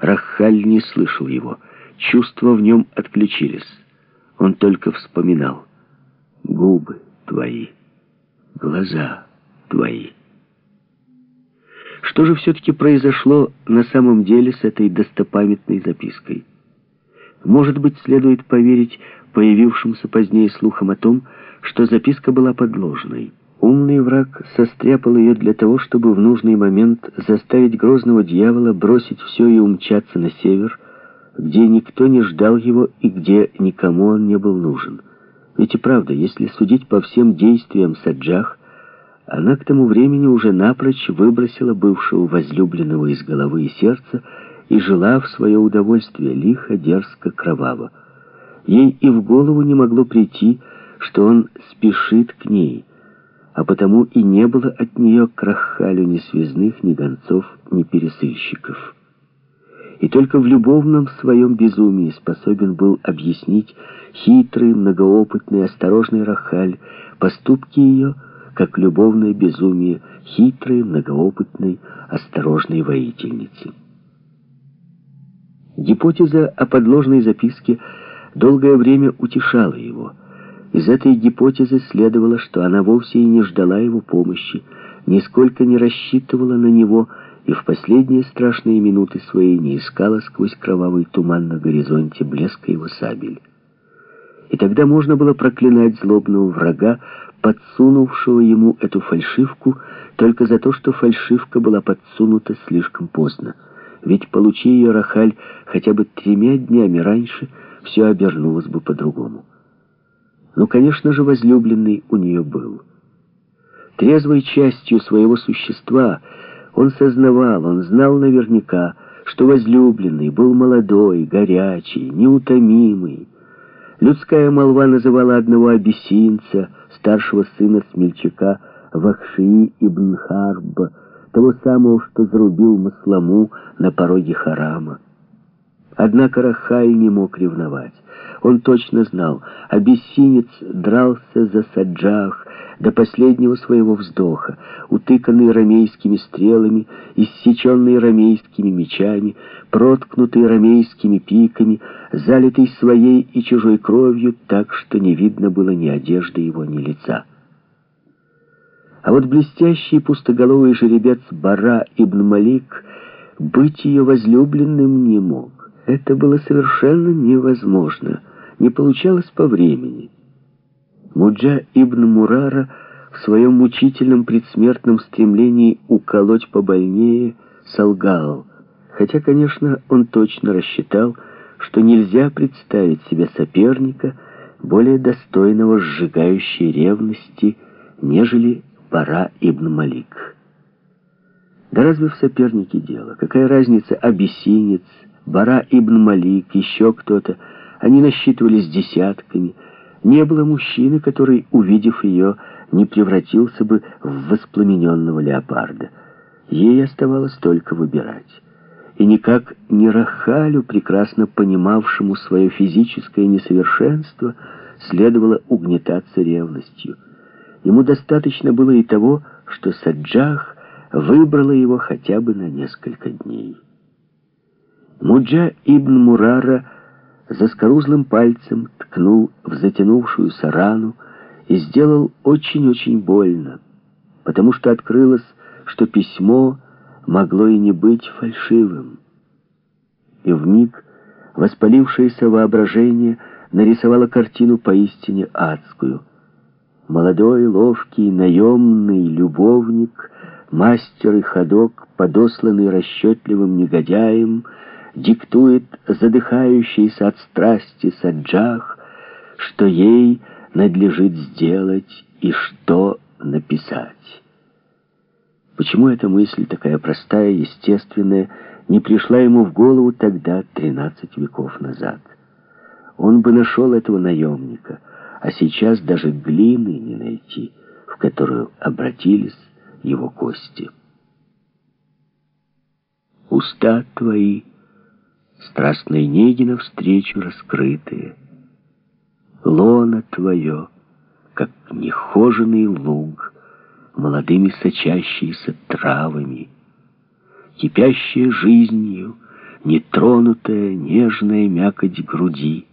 Рахаль не слышал его. Чувства в нем отключились. Он только вспоминал. Губы твои, глаза твои. Что же все-таки произошло на самом деле с этой достопамятной запиской? Может быть, следует поверить появившимся позднее слухам о том, что записка была подложной. Умный враг состряпал ее для того, чтобы в нужный момент заставить грозного дьявола бросить все и умчаться на север, где никто не ждал его и где никому он не был нужен. Ведь и правда, если судить по всем действиям Саджах, она к тому времени уже напрочь выбросила бывшего возлюбленного из головы и сердца и жила в свое удовольствие лихо, дерзко, кроваво. Ей и в голову не могло прийти, что он спешит к ней, а потому и не было от нее к ни связных, ни гонцов, ни пересыльщиков. И только в любовном своем безумии способен был объяснить хитрый, многоопытный, осторожный Рахаль поступки ее, как любовное безумие хитрой, многоопытной, осторожной воительницы. Гипотеза о подложной записке долгое время утешала его. Из этой гипотезы следовало, что она вовсе и не ждала его помощи, нисколько не рассчитывала на него и в последние страшные минуты свои не искала сквозь кровавый туман на горизонте блеска его сабель. И тогда можно было проклинать злобного врага, подсунувшего ему эту фальшивку только за то, что фальшивка была подсунута слишком поздно. Ведь получи ее Рахаль хотя бы тремя днями раньше, все обернулось бы по-другому. Ну, конечно же, возлюбленный у нее был. Трезвой частью своего существа он сознавал, он знал наверняка, что возлюбленный был молодой, горячий, неутомимый. Людская молва называла одного абиссинца — старшего сына смельчака Вахшии ибн Харба, того самого, что зарубил Масламу на пороге харама. Однако Рахай не мог ревновать. Он точно знал, абиссинец дрался за Саджах до последнего своего вздоха, утыканный ромейскими стрелами, иссеченный ромейскими мечами, проткнутый ромейскими пиками, залитый своей и чужой кровью так, что не видно было ни одежды его, ни лица. А вот блестящий пустоголовый жеребец Бара ибн Малик быть ее возлюбленным не мог. Это было совершенно невозможно, не получалось по времени. Муджа ибн Мурара в своем мучительном предсмертном стремлении уколоть побольнее солгал, хотя, конечно, он точно рассчитал, что нельзя представить себе соперника, более достойного сжигающей ревности, нежели Бара ибн Малик. Да разве в сопернике дело? Какая разница, абиссинец, Бара ибн Малик, еще кто-то. Они насчитывались десятками. Не было мужчины, который, увидев ее, не превратился бы в воспламененного леопарда. Ей оставалось только выбирать. И никак не Рахалю, прекрасно понимавшему свое физическое несовершенство, следовало угнетаться ревностью. Ему достаточно было и того, что Саджах выбрала его хотя бы на несколько дней. Муджа ибн Мурара заскорузлым пальцем ткнул в затянувшуюся рану и сделал очень-очень больно, потому что открылось, что письмо могло и не быть фальшивым. И вмиг воспалившееся воображение нарисовало картину поистине адскую. Молодой, ловкий, наемный любовник, мастер и ходок, подосланный расчетливым негодяем — диктует задыхающийся от страсти Саджах, что ей надлежит сделать и что написать. Почему эта мысль, такая простая, естественная, не пришла ему в голову тогда, 13 веков назад? Он бы нашел этого наемника, а сейчас даже глины не найти, в которую обратились его кости. Уста твои страстной неги навстречу раскрытые. Лона твое, как нехоженный луг, молодыми сочащиеся травами, кипящие жизнью, нетронутая, нежная мякоть груди.